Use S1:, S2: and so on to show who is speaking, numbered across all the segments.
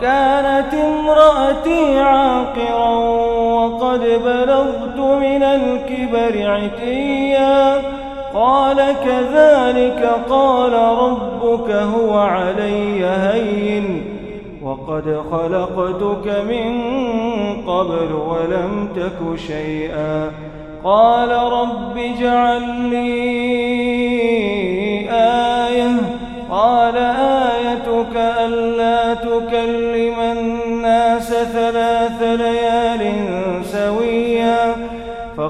S1: وكانت امرأتي عاقرا وقد بلغت من الكبر عتيا. قال كذلك قال ربك هو علي هين. وقد خلقتك من قبل ولم تك شيئا. قال رب اجعل لي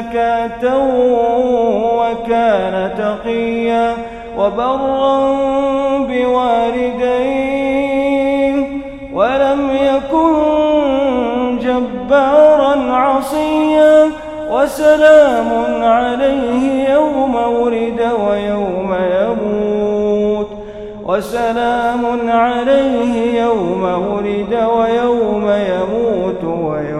S1: وزكاة وكان تقيا وبرا بوالديه ولم يكن جبارا عصيا وسلام عليه يوم ولد ويوم يموت وسلام عليه يوم ولد ويوم يموت ويوم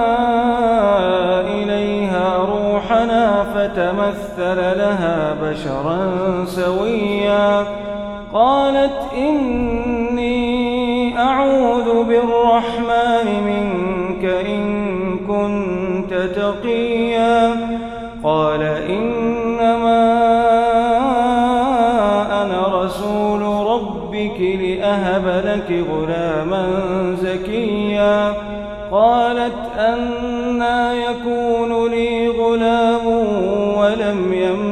S1: فتمثل لها بشرا سويا قالت إني أعوذ بالرحمن منك إن كنت تقيا قال إنما أنا رسول ربك لأهب لك غلاما زكيا قالت أنا يكون لي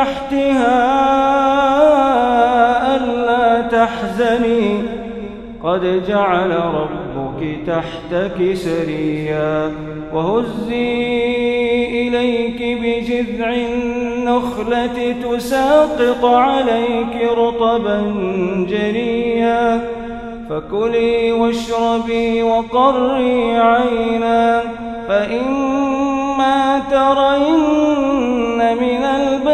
S1: تحتها ألا تحزني. قد جعل ربك تحتك سريا. وهزي إليك بجذع النخلة تساقط عليك رطبا جريا. فكلي واشربي وقري عينا. فإما ترين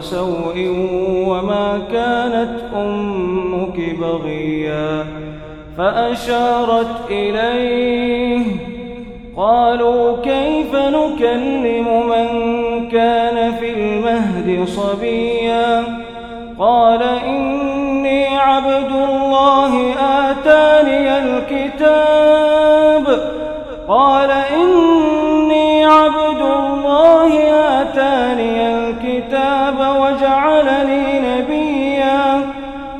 S1: سوء وما كانت أمك بغيا فأشارت إليه قالوا كيف نكلم من كان في المهد صبيا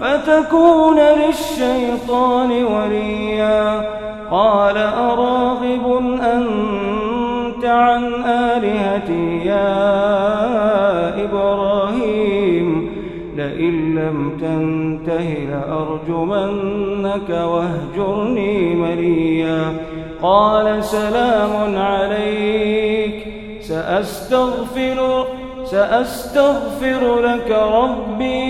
S1: فتكون للشيطان وليا؟ قال أراغب أنت عن آلهتي يا إبراهيم لئن لم تنته لأرجمنك واهجرني مليا. قال سلام عليك سأستغفر سأستغفر لك ربي.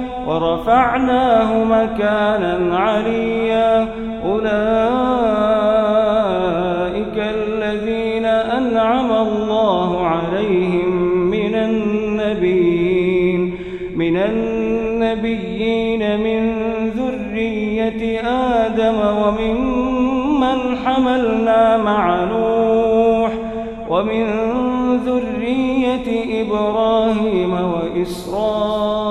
S1: ورفعناه مكانا عليا. أولئك الذين أنعم الله عليهم من النبيين من النبيين من ذرية آدم وممن حملنا مع نوح ومن ذرية إبراهيم وإسرائيل.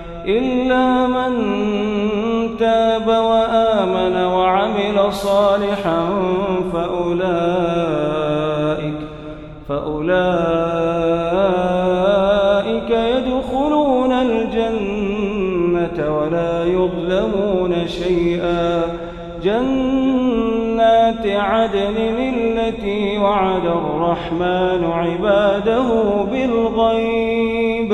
S1: إلا من تاب وآمن وعمل صالحا فأولئك فأولئك يدخلون الجنة ولا يظلمون شيئا. جنات عدن التي وعد الرحمن عباده بالغيب.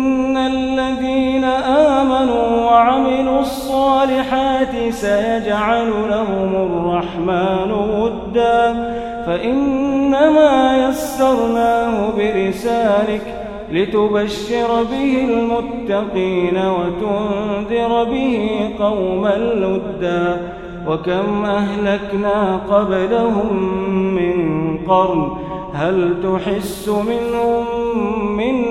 S1: الذين آمنوا وعملوا الصالحات سيجعل لهم الرحمن ودا. فإنما يسرناه برسالك لتبشر به المتقين وتنذر به قوما لدا وكم أهلكنا قبلهم من قرن هل تحس منهم من